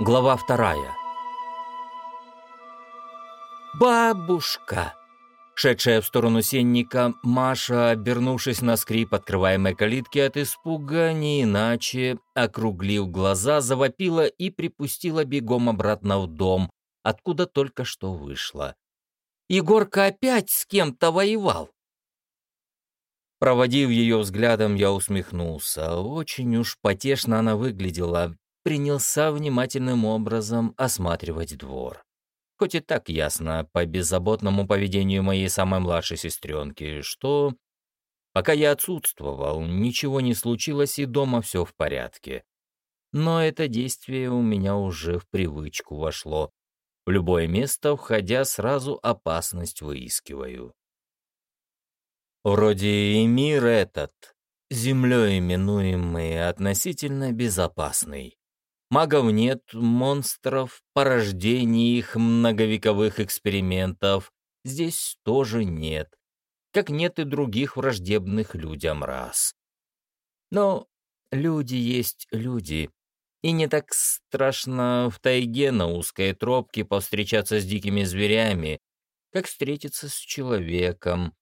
Глава вторая. «Бабушка!» Шедшая в сторону сенника, Маша, обернувшись на скрип открываемой калитки от испуга, не иначе, округлив глаза, завопила и припустила бегом обратно в дом, откуда только что вышла. «Егорка опять с кем-то воевал!» Проводив ее взглядом, я усмехнулся. Очень уж потешно она выглядела, принялся внимательным образом осматривать двор. Хоть и так ясно по беззаботному поведению моей самой младшей сестренки, что пока я отсутствовал, ничего не случилось и дома все в порядке. Но это действие у меня уже в привычку вошло. В любое место, входя, сразу опасность выискиваю. Вроде и мир этот, землей именуемый, относительно безопасный. Магов нет, монстров, порождений их многовековых экспериментов здесь тоже нет, как нет и других враждебных людям рас. Но люди есть люди, и не так страшно в тайге на узкой тропке повстречаться с дикими зверями, как встретиться с человеком,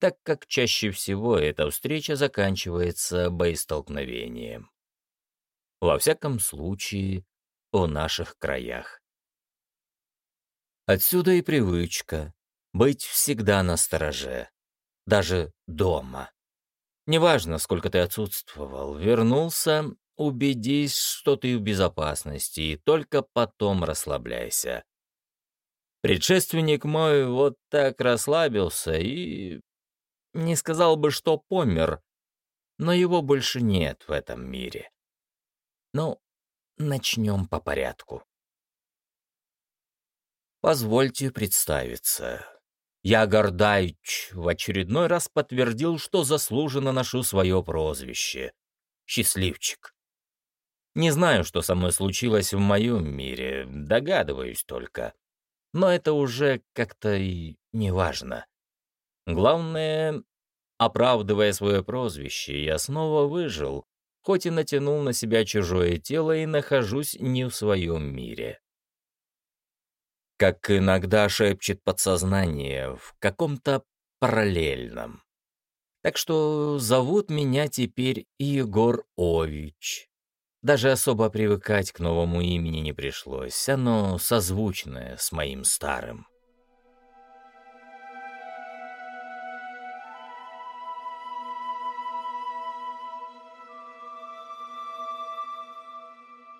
так как чаще всего эта встреча заканчивается боестолкновением во всяком случае, о наших краях. Отсюда и привычка быть всегда на стороже, даже дома. Неважно, сколько ты отсутствовал, вернулся, убедись, что ты в безопасности, и только потом расслабляйся. Предшественник мой вот так расслабился и... Не сказал бы, что помер, но его больше нет в этом мире. Ну, начнем по порядку. Позвольте представиться. Я Гордайч в очередной раз подтвердил, что заслуженно ношу свое прозвище. Счастливчик. Не знаю, что со мной случилось в моем мире, догадываюсь только. Но это уже как-то и не важно. Главное, оправдывая свое прозвище, я снова выжил, хоть и натянул на себя чужое тело и нахожусь не в своем мире. Как иногда шепчет подсознание, в каком-то параллельном. Так что зовут меня теперь Егор Ович. Даже особо привыкать к новому имени не пришлось, оно созвучное с моим старым.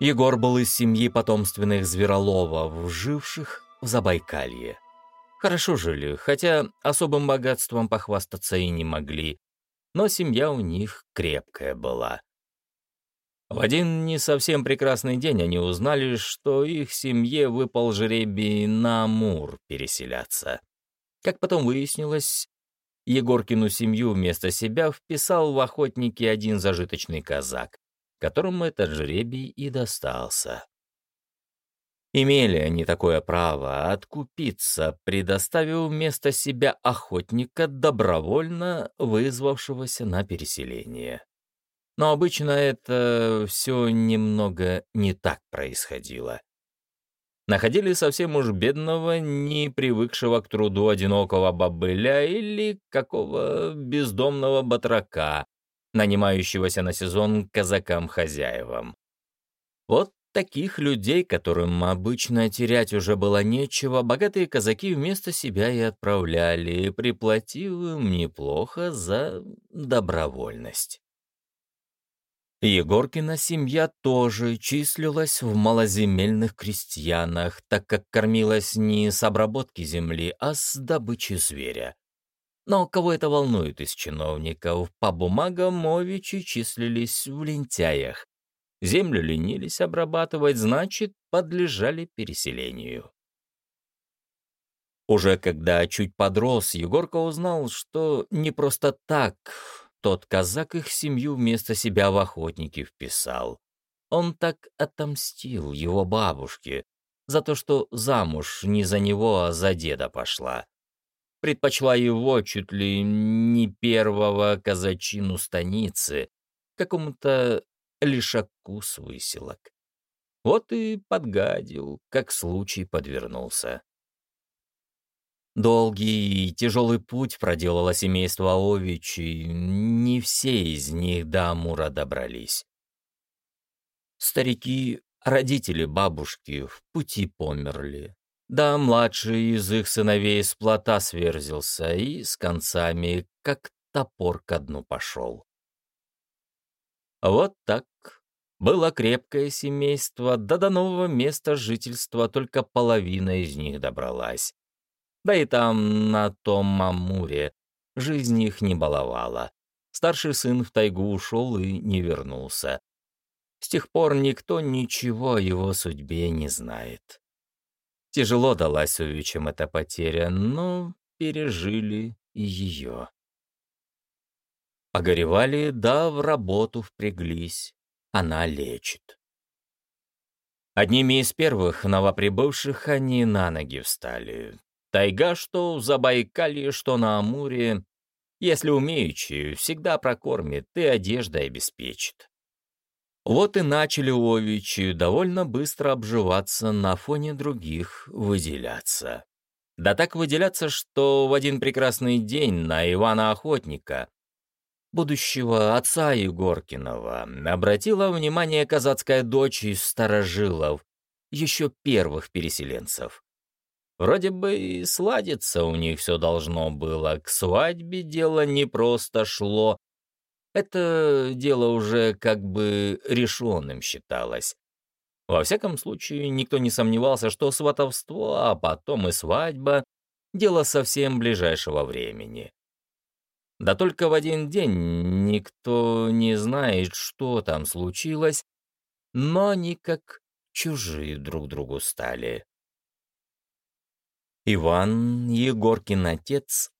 Егор был из семьи потомственных звероловов, живших в Забайкалье. Хорошо жили, хотя особым богатством похвастаться и не могли, но семья у них крепкая была. В один не совсем прекрасный день они узнали, что их семье выпал жребий на Амур переселяться. Как потом выяснилось, Егоркину семью вместо себя вписал в охотники один зажиточный казак которому этот жребий и достался. Имели они такое право откупиться, предоставив вместо себя охотника, добровольно вызвавшегося на переселение. Но обычно это все немного не так происходило. Находили совсем уж бедного, не привыкшего к труду одинокого бобыля или какого бездомного батрака, нанимающегося на сезон казакам-хозяевам. Вот таких людей, которым обычно терять уже было нечего, богатые казаки вместо себя и отправляли, приплатив им неплохо за добровольность. Егоркина семья тоже числилась в малоземельных крестьянах, так как кормилась не с обработки земли, а с добычи зверя. Но кого это волнует из чиновников? По бумагам Мовичи числились в лентяях. Землю ленились обрабатывать, значит, подлежали переселению. Уже когда чуть подрос, Егорка узнал, что не просто так тот казак их семью вместо себя в охотники вписал. Он так отомстил его бабушке за то, что замуж не за него, а за деда пошла предпочла его чуть ли не первого казачину станицы, какому-то лишаку с выселок. Вот и подгадил, как случай подвернулся. Долгий и тяжелый путь проделало семейство Ович, и не все из них до Амура добрались. Старики, родители бабушки, в пути померли. Да, младший из их сыновей с плота сверзился и с концами, как топор ко дну пошел. Вот так. Было крепкое семейство, да до нового места жительства только половина из них добралась. Да и там, на том Амуре, жизнь их не баловала. Старший сын в тайгу ушел и не вернулся. С тех пор никто ничего о его судьбе не знает. Тяжело далась Увичам эта потеря, но пережили и ее. Погоревали, да в работу впряглись. Она лечит. Одними из первых новоприбывших они на ноги встали. Тайга, что в Забайкалье, что на Амуре, если умеючи, всегда прокормит и одежда обеспечит. Вот и начали Овичи довольно быстро обживаться на фоне других, выделяться. Да так выделяться, что в один прекрасный день на Ивана Охотника, будущего отца Егоркинова, обратила внимание казацкая дочь из старожилов, еще первых переселенцев. Вроде бы и сладиться у них все должно было. К свадьбе дело не просто шло. Это дело уже как бы решенным считалось. Во всяком случае, никто не сомневался, что сватовство, а потом и свадьба — дело совсем ближайшего времени. Да только в один день никто не знает, что там случилось, но они как чужие друг другу стали. Иван, Егоркин отец,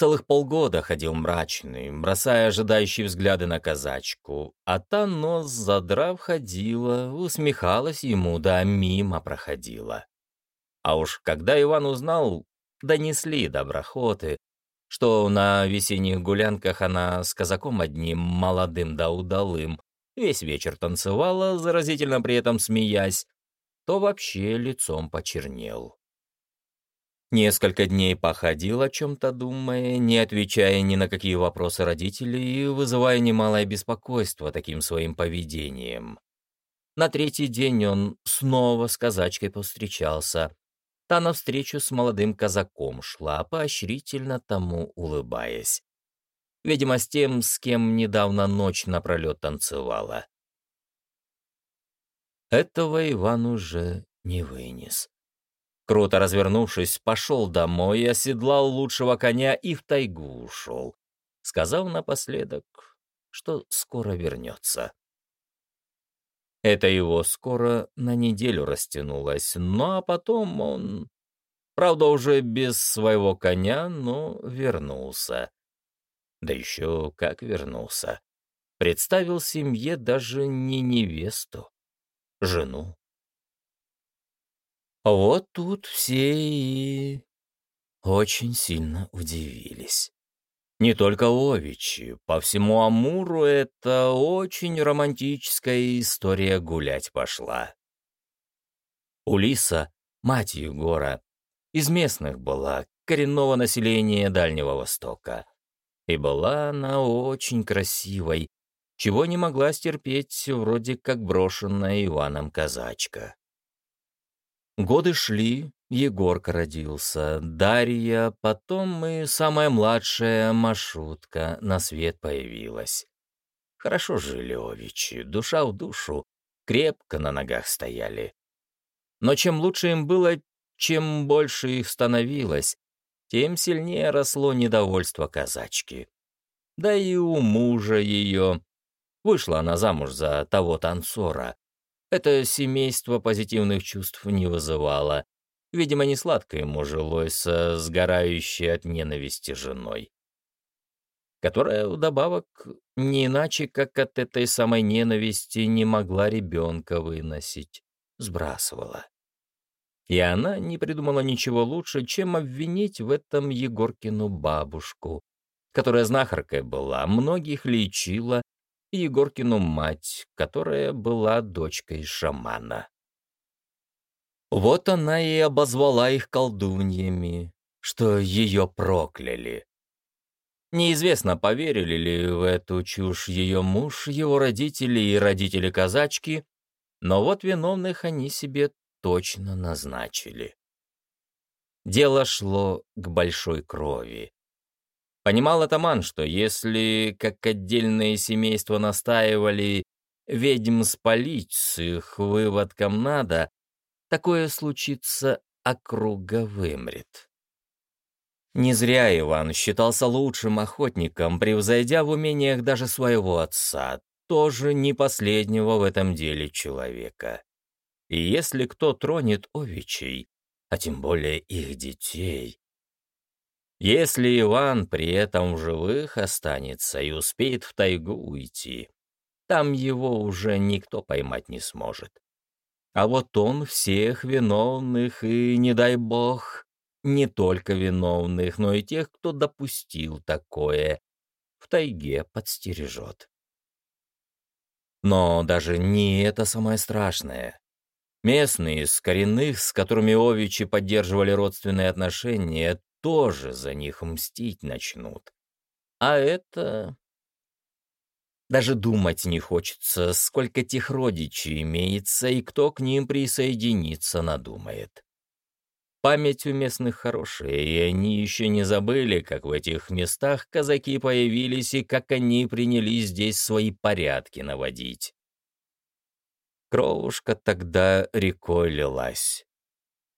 целых полгода ходил мрачный, бросая ожидающие взгляды на казачку, а та нос задрав ходила, усмехалась ему, да мимо проходила. А уж когда Иван узнал, донесли доброхоты, что на весенних гулянках она с казаком одним, молодым да удалым, весь вечер танцевала, заразительно при этом смеясь, то вообще лицом почернел. Несколько дней походил, о чем-то думая, не отвечая ни на какие вопросы родителей и вызывая немалое беспокойство таким своим поведением. На третий день он снова с казачкой повстречался. Та навстречу с молодым казаком шла, поощрительно тому улыбаясь. Видимо, с тем, с кем недавно ночь напролет танцевала. Этого Иван уже не вынес. Круто развернувшись, пошел домой, оседлал лучшего коня и в тайгу ушел, сказав напоследок, что скоро вернется. Это его скоро на неделю растянулось, ну а потом он, правда уже без своего коня, но вернулся. Да еще как вернулся. Представил семье даже не невесту, жену. Вот тут все и очень сильно удивились. Не только Овичи, по всему Амуру это очень романтическая история гулять пошла. Улиса, мать Егора, из местных была, коренного населения Дальнего Востока. И была она очень красивой, чего не могла стерпеть вроде как брошенная Иваном казачка. Годы шли, Егорка родился, Дарья, потом и самая младшая Машутка на свет появилась. Хорошо жили Овичи, душа в душу, крепко на ногах стояли. Но чем лучше им было, чем больше их становилось, тем сильнее росло недовольство казачки. Да и у мужа ее. Вышла она замуж за того танцора, это семейство позитивных чувств не вызывало. Видимо, не сладко ему жилось со сгорающей от ненависти женой. Которая вдобавок не иначе, как от этой самой ненависти не могла ребенка выносить, сбрасывала. И она не придумала ничего лучше, чем обвинить в этом Егоркину бабушку, которая знахаркой была, многих лечила Егоркину мать, которая была дочкой шамана. Вот она и обозвала их колдуньями, что ее прокляли. Неизвестно, поверили ли в эту чушь ее муж, его родители и родители казачки, но вот виновных они себе точно назначили. Дело шло к большой крови. Понимал атаман, что если, как отдельные семейства настаивали, ведьм спалить с их выводком надо, такое случится, округа вымрет. Не зря Иван считался лучшим охотником, превзойдя в умениях даже своего отца, тоже не последнего в этом деле человека. И если кто тронет овечей, а тем более их детей, если Иван при этом в живых останется и успеет в тайгу уйти, там его уже никто поймать не сможет. А вот он всех виновных и, не дай бог, не только виновных, но и тех, кто допустил такое, в тайге подстережет. Но даже не это самое страшное. Местные из коренных, с которыми Овичи поддерживали родственные отношения, тоже за них мстить начнут. А это... Даже думать не хочется, сколько тех родичей имеется и кто к ним присоединиться надумает. Память у местных хорошая, и они еще не забыли, как в этих местах казаки появились и как они принялись здесь свои порядки наводить. Кровушка тогда рекой лилась.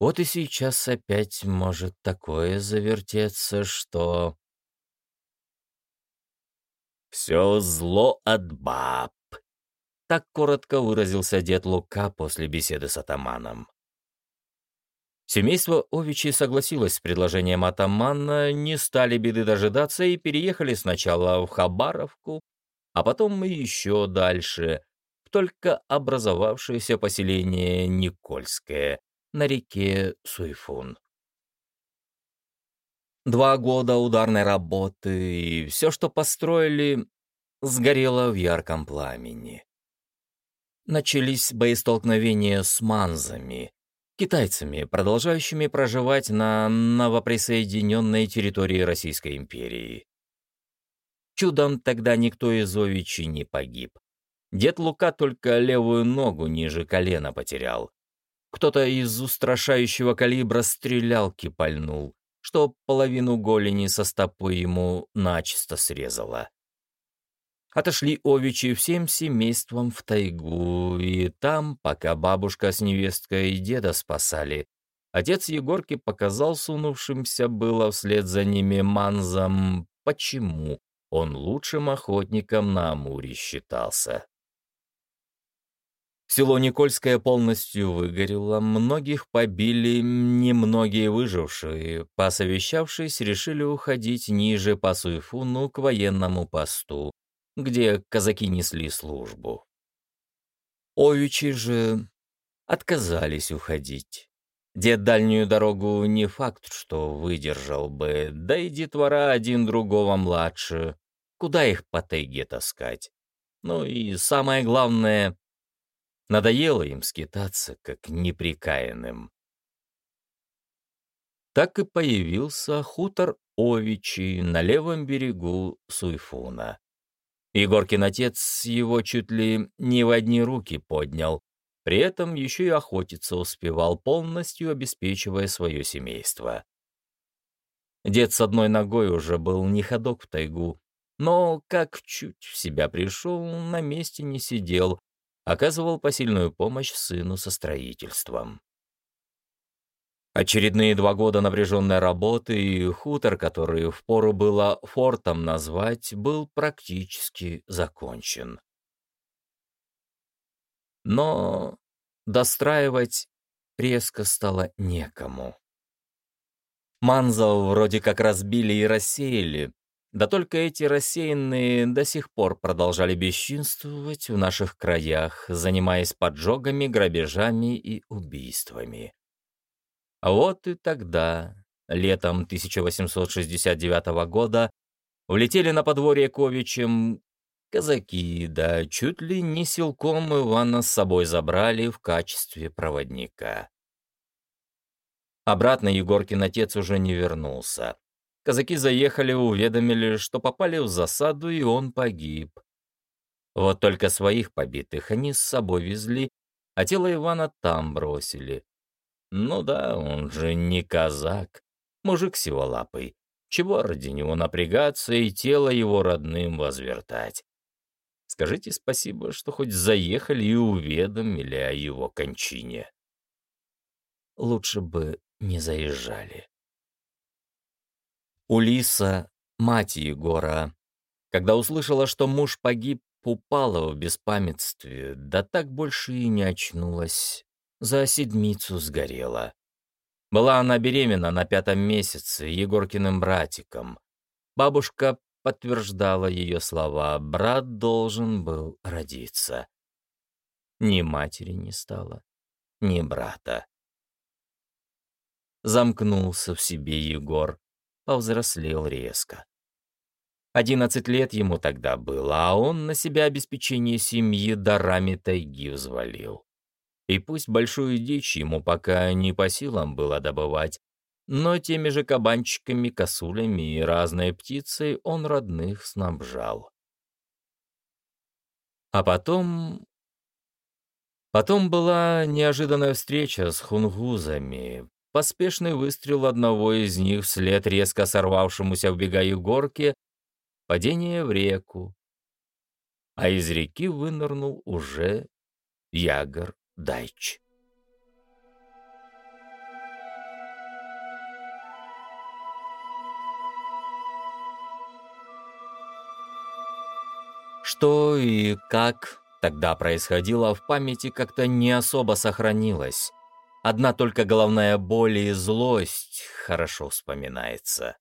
Вот и сейчас опять может такое завертеться, что... «Все зло от баб», — так коротко выразился дед Лука после беседы с атаманом. Семейство Овичи согласилось с предложением атамана, не стали беды дожидаться и переехали сначала в Хабаровку, а потом еще дальше, в только образовавшееся поселение Никольское на реке Суйфун. Два года ударной работы, и все, что построили, сгорело в ярком пламени. Начались боестолкновения с манзами, китайцами, продолжающими проживать на новоприсоединенной территории Российской империи. Чудом тогда никто из Овичи не погиб. Дед Лука только левую ногу ниже колена потерял. Кто-то из устрашающего калибра стрелялки пальнул, что половину голени со стопой ему начисто срезало. Отошли Овичи всем семейством в тайгу, и там, пока бабушка с невесткой и деда спасали, отец Егорки показал сунувшимся было вслед за ними манзам, почему он лучшим охотником на Амуре считался. Село Никольское полностью выгорело, многих побили, немногие выжившие, посовещавшись, решили уходить ниже по Суйфуну к военному посту, где казаки несли службу. Овичи же отказались уходить. Дед дальнюю дорогу не факт, что выдержал бы, да и детвора один другого младше. Куда их по тайге таскать? Ну и самое главное, надоело им скитаться, как неприкаянным. Так и появился хутор Овичи на левом берегу Суйфуна. Егоркин отец его чуть ли не в одни руки поднял, при этом еще и охотиться успевал, полностью обеспечивая свое семейство. Дед с одной ногой уже был не ходок в тайгу, но как чуть в себя пришел, на месте не сидел, оказывал посильную помощь сыну со строительством. Очередные два года напряженной работы и хутор, который впору было фортом назвать, был практически закончен. Но достраивать резко стало некому. Манзов вроде как разбили и рассеяли, да только эти рассеянные до сих пор продолжали бесчинствовать в наших краях, занимаясь поджогами, грабежами и убийствами. Вот и тогда, летом 1869 года, улетели на подворье Ковичем казаки, да чуть ли не силком Ивана с собой забрали в качестве проводника. Обратно Егоркин отец уже не вернулся. Казаки заехали, уведомили, что попали в засаду, и он погиб. Вот только своих побитых они с собой везли, а тело Ивана там бросили. Ну да, он же не казак, мужик сиволапый. Чего ради него напрягаться и тело его родным возвертать? Скажите спасибо, что хоть заехали и уведомили о его кончине. Лучше бы не заезжали. Улиса, мать Егора, когда услышала, что муж погиб, упала в беспамятстве, да так больше и не очнулась. За седмицу сгорела. Была она беременна на пятом месяце Егоркиным братиком. Бабушка подтверждала ее слова, брат должен был родиться. Ни матери не стало, ни брата. Замкнулся в себе Егор, повзрослел резко. Одиннадцать лет ему тогда было, а он на себя обеспечение семьи дарами тайги взвалил. И пусть большую дичь ему пока не по силам было добывать, но теми же кабанчиками, косулями и разной птицей он родных снабжал. А потом... Потом была неожиданная встреча с хунгузами, поспешный выстрел одного из них вслед резко сорвавшемуся в бега горке, падение в реку. А из реки вынырнул уже Ягор Дайч. Что и как тогда происходило в памяти как-то не особо сохранилось. Одна только головная боль и злость хорошо вспоминается.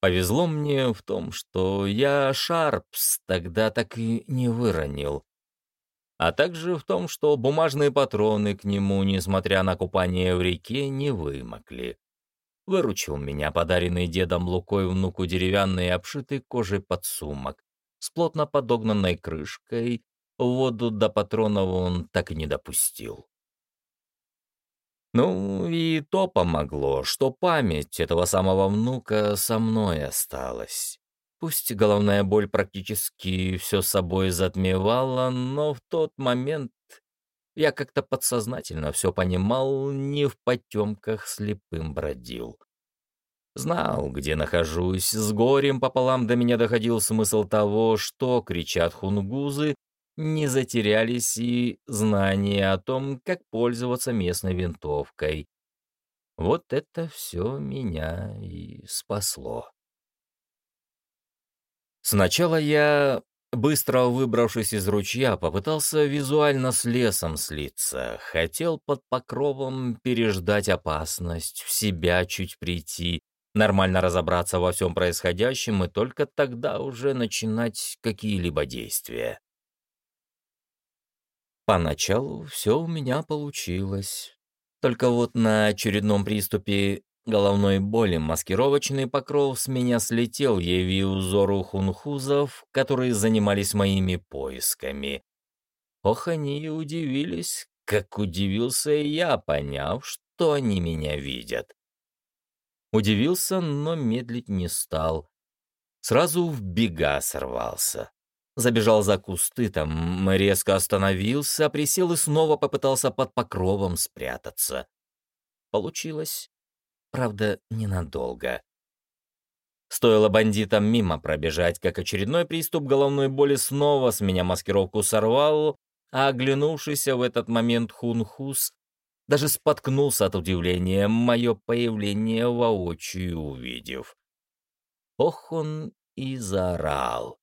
Повезло мне в том, что я Шарпс тогда так и не выронил. А также в том, что бумажные патроны к нему, несмотря на купание в реке, не вымокли. Выручил меня подаренный дедом Лукой внуку деревянный обшитый кожей подсумок, с плотно подогнанной крышкой, воду до патронов он так и не допустил. Ну, и то помогло, что память этого самого внука со мной осталась. Пусть головная боль практически все собой затмевала, но в тот момент я как-то подсознательно все понимал, не в потемках слепым бродил. Знал, где нахожусь, с горем пополам до меня доходил смысл того, что кричат хунгузы, не затерялись и знания о том, как пользоваться местной винтовкой. Вот это все меня и спасло. Сначала я, быстро выбравшись из ручья, попытался визуально с лесом слиться, хотел под покровом переждать опасность, в себя чуть прийти, нормально разобраться во всем происходящем и только тогда уже начинать какие-либо действия. Поначалу все у меня получилось. Только вот на очередном приступе головной боли маскировочный покров с меня слетел, явив узору хунхузов, которые занимались моими поисками. Ох, они и удивились, как удивился и я, поняв, что они меня видят. Удивился, но медлить не стал. Сразу в бега сорвался. Забежал за кусты, там резко остановился, присел и снова попытался под покровом спрятаться. Получилось. Правда, ненадолго. Стоило бандитам мимо пробежать, как очередной приступ головной боли снова с меня маскировку сорвал, а оглянувшийся в этот момент хунхус даже споткнулся от удивления, мое появление воочию увидев. Ох, он и заорал.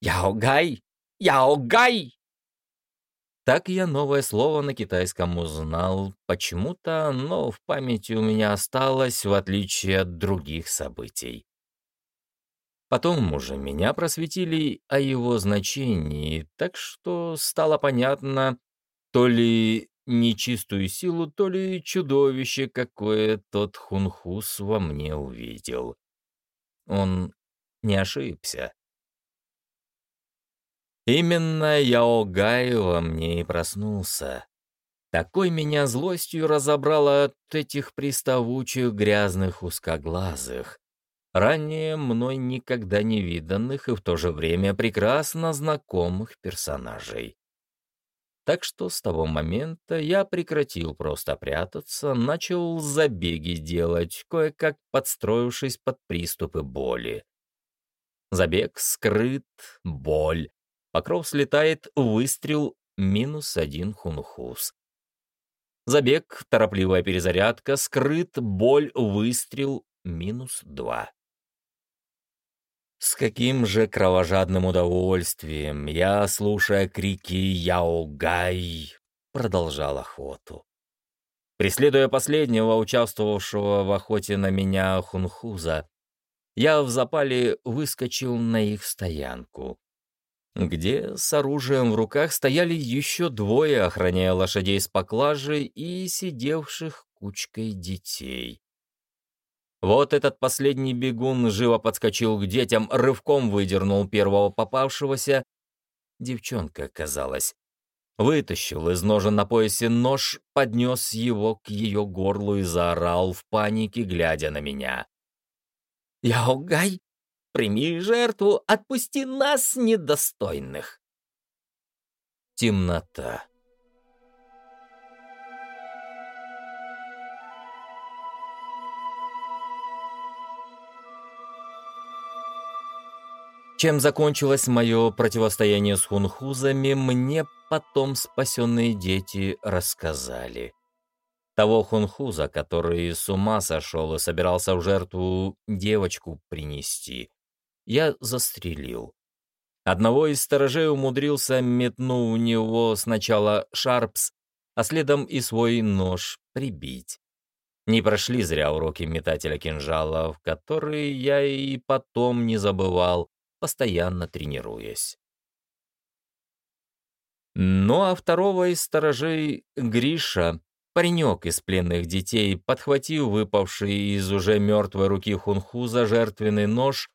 «Яогай! Яогай!» Так я новое слово на китайском узнал. Почему-то оно в памяти у меня осталось, в отличие от других событий. Потом уже меня просветили о его значении, так что стало понятно, то ли нечистую силу, то ли чудовище какое тот хунхус во мне увидел. Он не ошибся. Именно Яогай во мне и проснулся. Такой меня злостью разобрало от этих приставучих грязных узкоглазых, ранее мной никогда не виданных и в то же время прекрасно знакомых персонажей. Так что с того момента я прекратил просто прятаться, начал забеги делать, кое-как подстроившись под приступы боли. Забег скрыт, боль. Покров слетает, выстрел, минус один хунхус. Забег, торопливая перезарядка, скрыт, боль, выстрел, минус два. С каким же кровожадным удовольствием я, слушая крики «Яогай», продолжал охоту. Преследуя последнего, участвовавшего в охоте на меня хунхуза, я в запале выскочил на их стоянку, где с оружием в руках стояли еще двое, охраняя лошадей с поклажей и сидевших кучкой детей. Вот этот последний бегун живо подскочил к детям, рывком выдернул первого попавшегося. Девчонка, казалось. Вытащил из ножен на поясе нож, поднес его к ее горлу и заорал в панике, глядя на меня. «Яугай, прими жертву, отпусти нас, недостойных!» Темнота. Чем закончилось мое противостояние с хунхузами, мне потом спасенные дети рассказали. Того хунхуза, который с ума сошел и собирался в жертву девочку принести, я застрелил. Одного из сторожей умудрился, метнув у него сначала шарпс, а следом и свой нож прибить. Не прошли зря уроки метателя кинжалов, которые я и потом не забывал, постоянно тренируясь. Ну а второго из сторожей, Гриша, паренек из пленных детей, подхватив выпавший из уже мертвой руки хунхуза жертвенный нож,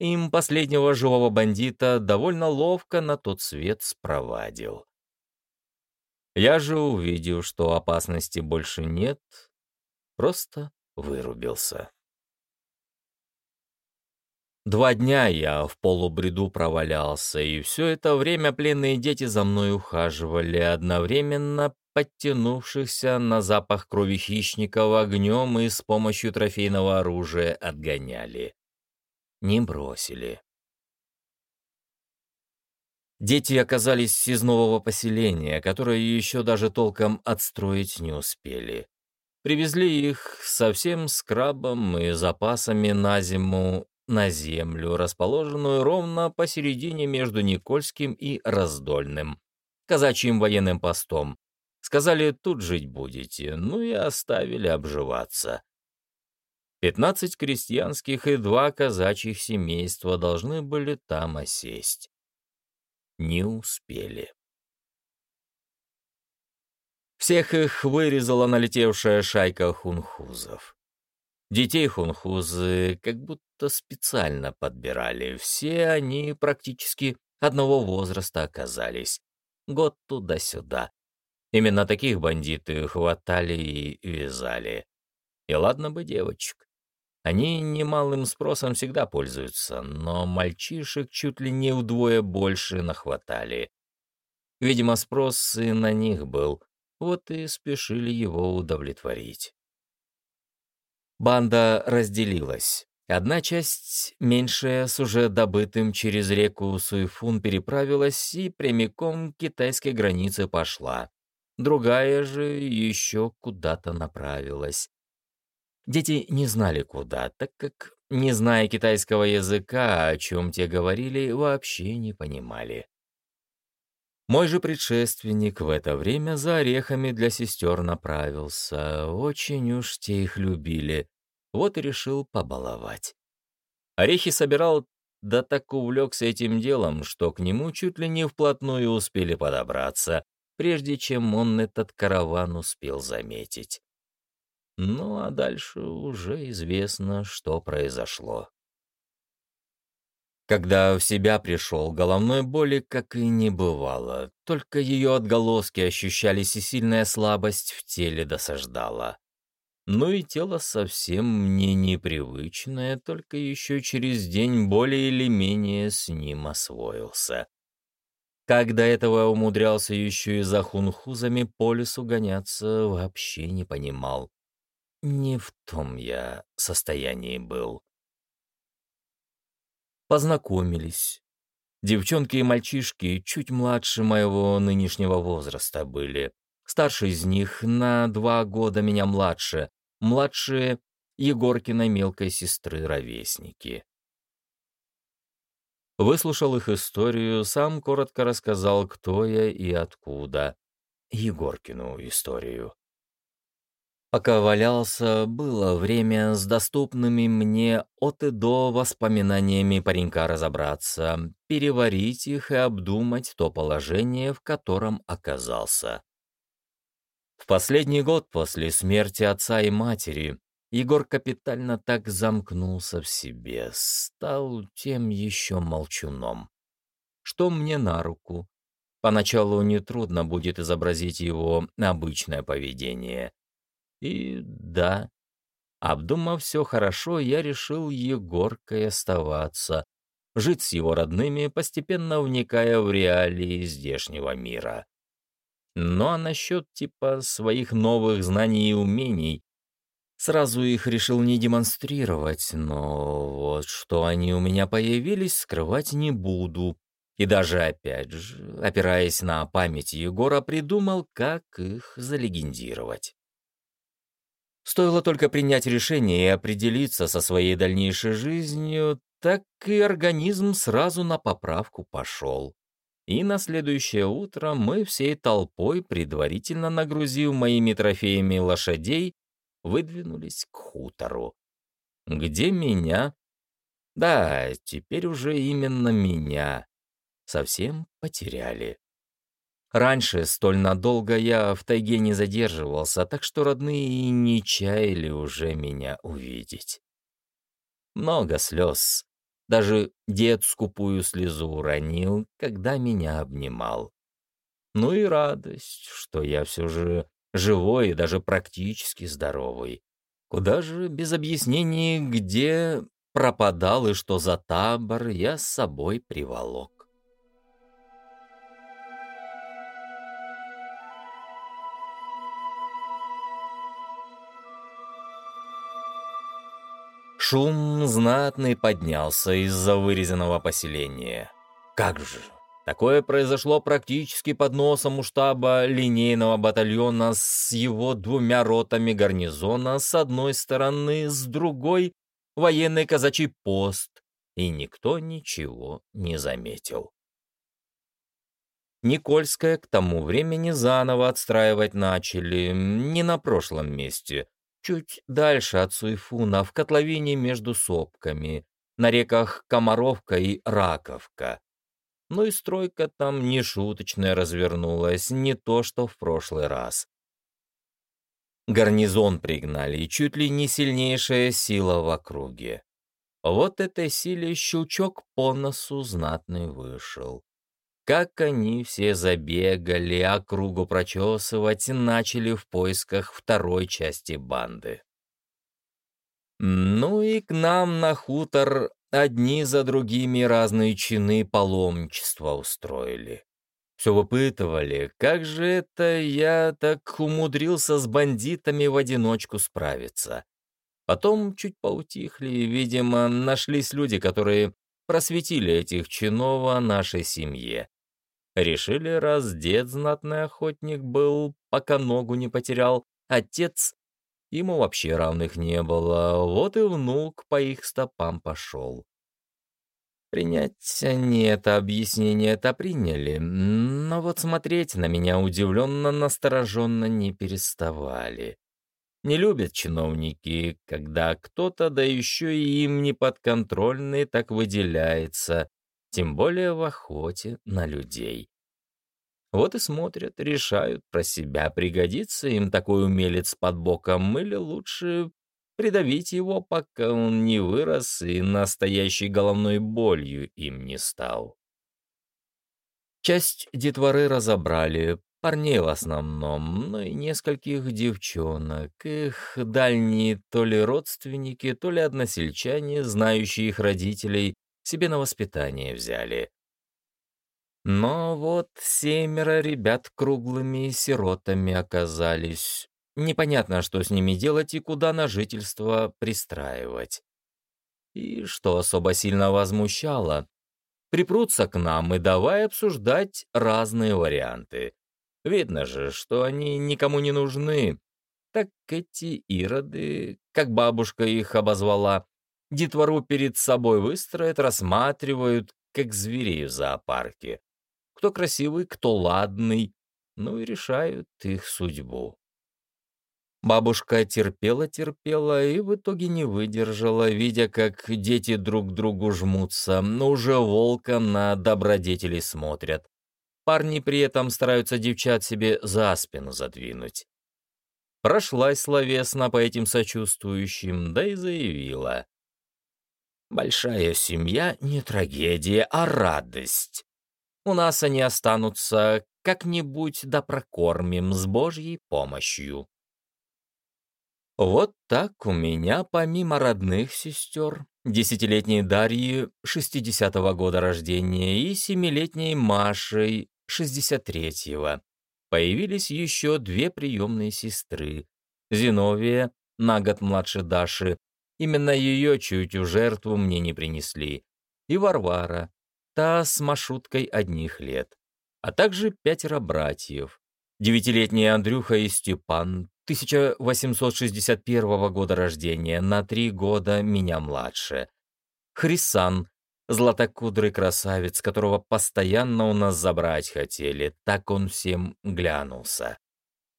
им последнего живого бандита довольно ловко на тот свет спровадил. Я же, увидел, что опасности больше нет, просто вырубился. Два дня я в полубреду провалялся, и все это время пленные дети за мной ухаживали, одновременно подтянувшихся на запах крови хищников огнем и с помощью трофейного оружия отгоняли. Не бросили. Дети оказались из нового поселения, которое еще даже толком отстроить не успели. Привезли их совсем с крабом и запасами на зиму на землю, расположенную ровно посередине между Никольским и Раздольным, казачьим военным постом. Сказали, тут жить будете, ну и оставили обживаться. Пятнадцать крестьянских и два казачьих семейства должны были там осесть. Не успели. Всех их вырезала налетевшая шайка хунхузов. Детей хунхузы как будто специально подбирали. Все они практически одного возраста оказались. Год туда-сюда. Именно таких бандиты хватали и вязали. И ладно бы девочек. Они немалым спросом всегда пользуются, но мальчишек чуть ли не вдвое больше нахватали. Видимо, спрос и на них был, вот и спешили его удовлетворить. Банда разделилась. Одна часть, меньшая, с уже добытым через реку Суйфун переправилась и прямиком к китайской границе пошла. Другая же еще куда-то направилась. Дети не знали куда, так как, не зная китайского языка, о чем те говорили, вообще не понимали. Мой же предшественник в это время за орехами для сестер направился. Очень уж те их любили. Вот и решил побаловать. Орехи собирал, да так увлекся этим делом, что к нему чуть ли не вплотную успели подобраться, прежде чем он этот караван успел заметить. Ну а дальше уже известно, что произошло. Когда в себя пришел, головной боли как и не бывало, только ее отголоски ощущались и сильная слабость в теле досаждала. Ну и тело совсем мне непривычное, только еще через день более или менее с ним освоился. Как до этого умудрялся еще и за хунхузами по лесу гоняться, вообще не понимал. Не в том я состоянии был. Познакомились. Девчонки и мальчишки чуть младше моего нынешнего возраста были. Старший из них на два года меня младше, младшие Егоркиной мелкой сестры ровесники. Выслушал их историю, сам коротко рассказал, кто я и откуда. Егоркину историю. Пока валялся, было время с доступными мне от и до воспоминаниями паренька разобраться, переварить их и обдумать то положение, в котором оказался. В последний год после смерти отца и матери Егор капитально так замкнулся в себе, стал тем еще молчуном. Что мне на руку? Поначалу нетрудно будет изобразить его обычное поведение. И да, обдумав все хорошо, я решил Егоркой оставаться, жить с его родными, постепенно вникая в реалии здешнего мира. Ну а насчет типа своих новых знаний и умений, сразу их решил не демонстрировать, но вот что они у меня появились, скрывать не буду. И даже, опять же, опираясь на память Егора, придумал, как их залегендировать. Стоило только принять решение и определиться со своей дальнейшей жизнью, так и организм сразу на поправку пошел. И на следующее утро мы всей толпой, предварительно нагрузив моими трофеями лошадей, выдвинулись к хутору. Где меня? Да, теперь уже именно меня. Совсем потеряли. Раньше столь надолго я в тайге не задерживался, так что родные и не чаяли уже меня увидеть. Много слез. Даже дед скупую слезу уронил, когда меня обнимал. Ну и радость, что я все же живой и даже практически здоровый. Куда же без объяснений, где пропадал и что за табор я с собой приволок. Шум знатный поднялся из-за вырезанного поселения. Как же! Такое произошло практически под носом у штаба линейного батальона с его двумя ротами гарнизона с одной стороны, с другой — военный казачий пост, и никто ничего не заметил. Никольское к тому времени заново отстраивать начали, не на прошлом месте, Чуть дальше от Суйфуна, в котловине между сопками, на реках Комаровка и Раковка. Ну и стройка там не шуточная развернулась, не то что в прошлый раз. Гарнизон пригнали, и чуть ли не сильнейшая сила в округе. Вот этой силе щелчок по носу знатный вышел. Как они все забегали, округу прочесывать и начали в поисках второй части банды. Ну и к нам на хутор одни за другими разные чины паломничества устроили. Все выпытывали, как же это я так умудрился с бандитами в одиночку справиться. Потом чуть поутихли, видимо, нашлись люди, которые просветили этих чинов о нашей семье. Решили, раз дед знатный охотник был, пока ногу не потерял, отец, ему вообще равных не было, вот и внук по их стопам пошел. Принять они это объяснение-то приняли, но вот смотреть на меня удивленно, настороженно не переставали. Не любят чиновники, когда кто-то, да еще и им не подконтрольный, так выделяется, тем более в охоте на людей. Вот и смотрят, решают про себя, пригодится им такой умелец под боком или лучше придавить его, пока он не вырос и настоящей головной болью им не стал. Часть детворы разобрали, парней в основном, но и нескольких девчонок. Их дальние то ли родственники, то ли односельчане, знающие их родителей, себе на воспитание взяли. Но вот семеро ребят круглыми сиротами оказались. Непонятно, что с ними делать и куда на жительство пристраивать. И что особо сильно возмущало, припрутся к нам и давай обсуждать разные варианты. Видно же, что они никому не нужны. Так эти ироды, как бабушка их обозвала, детвору перед собой выстроят, рассматривают, как зверей в зоопарке. Кто красивый, кто ладный, ну и решают их судьбу. Бабушка терпела-терпела и в итоге не выдержала, видя, как дети друг к другу жмутся, но уже волком на добродетели смотрят. Парни при этом стараются девчат себе за спину задвинуть. Прошлась словесно по этим сочувствующим, да и заявила. «Большая семья — не трагедия, а радость. У нас они останутся, как-нибудь да прокормим с Божьей помощью». Вот так у меня, помимо родных сестер, десятилетней Дарьи, 60-го года рождения, и семилетней Машей, 63-го, появились еще две приемные сестры. Зиновия, на год младше Даши, именно ее чуть в жертву мне не принесли, и Варвара, та с маршруткой одних лет, а также пятеро братьев. Девятилетний Андрюха и Степан, 1861 года рождения, на три года меня младше. Хрисан, златокудрый красавец, которого постоянно у нас забрать хотели, так он всем глянулся.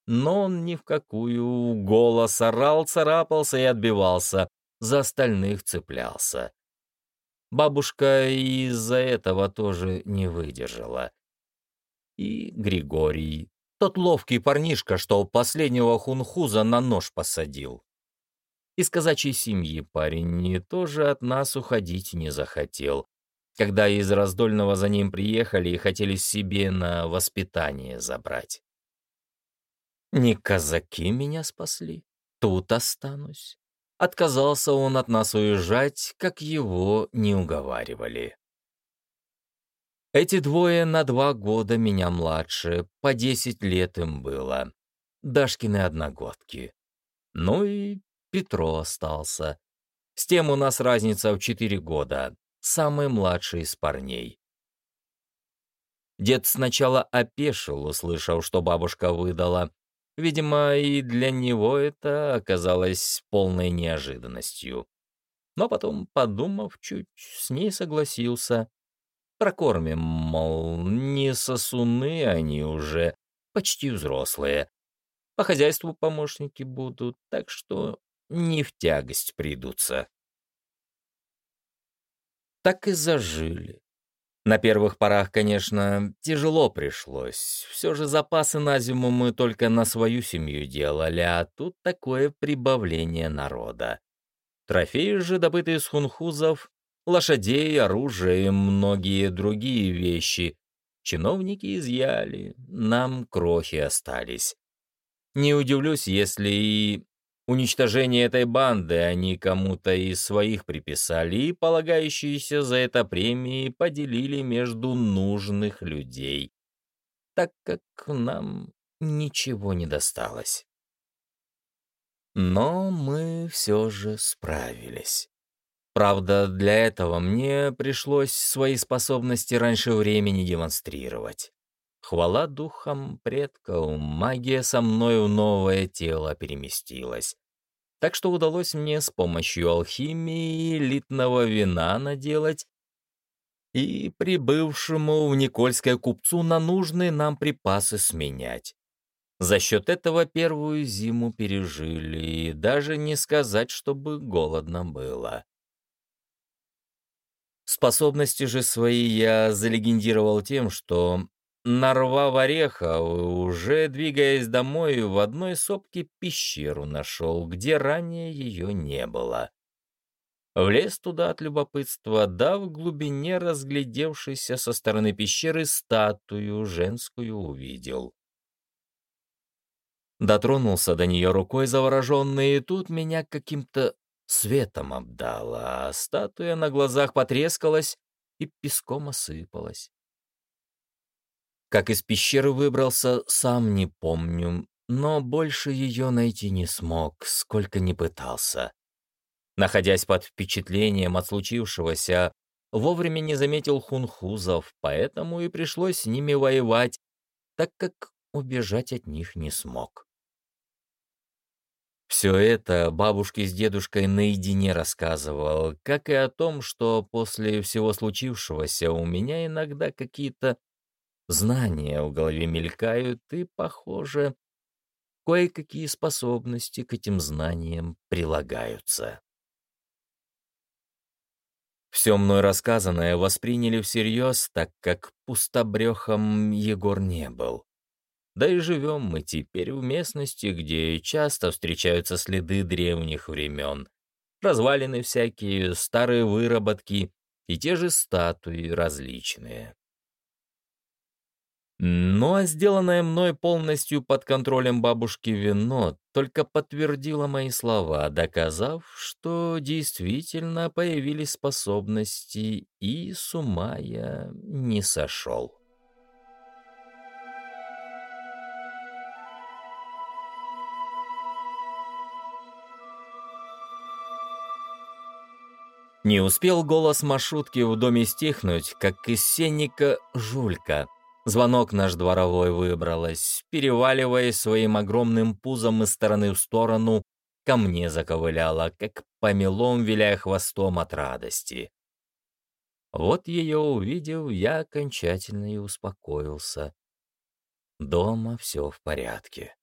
Но он ни в какую голос орал, царапался и отбивался, за остальных цеплялся. Бабушка из-за этого тоже не выдержала. И Григорий, тот ловкий парнишка, что последнего хунхуза на нож посадил. Из казачьей семьи парень и тоже от нас уходить не захотел, когда из раздольного за ним приехали и хотели себе на воспитание забрать. Не казаки меня спасли, тут останусь. Отказался он от нас уезжать, как его не уговаривали. Эти двое на два года меня младше, по десять лет им было. Дашкины одногодки. Ну и Петро остался. С тем у нас разница в четыре года, самый младший из парней. Дед сначала опешил, услышав, что бабушка выдала. Видимо, и для него это оказалось полной неожиданностью. Но потом, подумав чуть, с ней согласился. Прокормим, мол, не сосуны они уже, почти взрослые. По хозяйству помощники будут, так что не в тягость придутся. Так и зажили. На первых порах, конечно, тяжело пришлось. Все же запасы на зиму мы только на свою семью делали, а тут такое прибавление народа. Трофеи же, добытые с хунхузов, лошадей, оружие и многие другие вещи. Чиновники изъяли, нам крохи остались. Не удивлюсь, если и уничтожение этой банды они кому-то из своих приписали и полагающиеся за это премии поделили между нужных людей, так как нам ничего не досталось. Но мы все же справились. Правда, для этого мне пришлось свои способности раньше времени демонстрировать. Хвала духам предков, магия со мной в новое тело переместилась. Так что удалось мне с помощью алхимии элитного вина наделать и прибывшему в Никольское купцу на нужные нам припасы сменять. За счет этого первую зиму пережили, и даже не сказать, чтобы голодно было. Способности же свои я залегендировал тем, что нарвав ореха, уже двигаясь домой, в одной сопке пещеру нашел, где ранее ее не было. Влез туда от любопытства, да в глубине разглядевшейся со стороны пещеры статую женскую увидел. Дотронулся до нее рукой завороженный, и тут меня каким-то светом обдало, а статуя на глазах потрескалась и песком осыпалась. Как из пещеры выбрался, сам не помню, но больше ее найти не смог, сколько ни пытался. Находясь под впечатлением от случившегося, вовремя не заметил хунхузов, поэтому и пришлось с ними воевать, так как убежать от них не смог. Все это бабушке с дедушкой наедине рассказывал, как и о том, что после всего случившегося у меня иногда какие-то знания в голове мелькают, и, похоже, кое-какие способности к этим знаниям прилагаются. Все мной рассказанное восприняли всерьез, так как пустобрехом Егор не был. Да и живем мы теперь в местности, где часто встречаются следы древних времен, развалины всякие, старые выработки и те же статуи различные. А сделанное мной полностью под контролем бабушки вино только подтвердило мои слова, доказав, что действительно появились способности, и с ума я не сошел. Не успел голос маршрутки в доме стихнуть, как из сенника жулька — Звонок наш дворовой выбралась, переваливаясь своим огромным пузом из стороны в сторону, ко мне заковыляла, как помелом, виляя хвостом от радости. Вот ее увидев, я окончательно и успокоился. Дома все в порядке.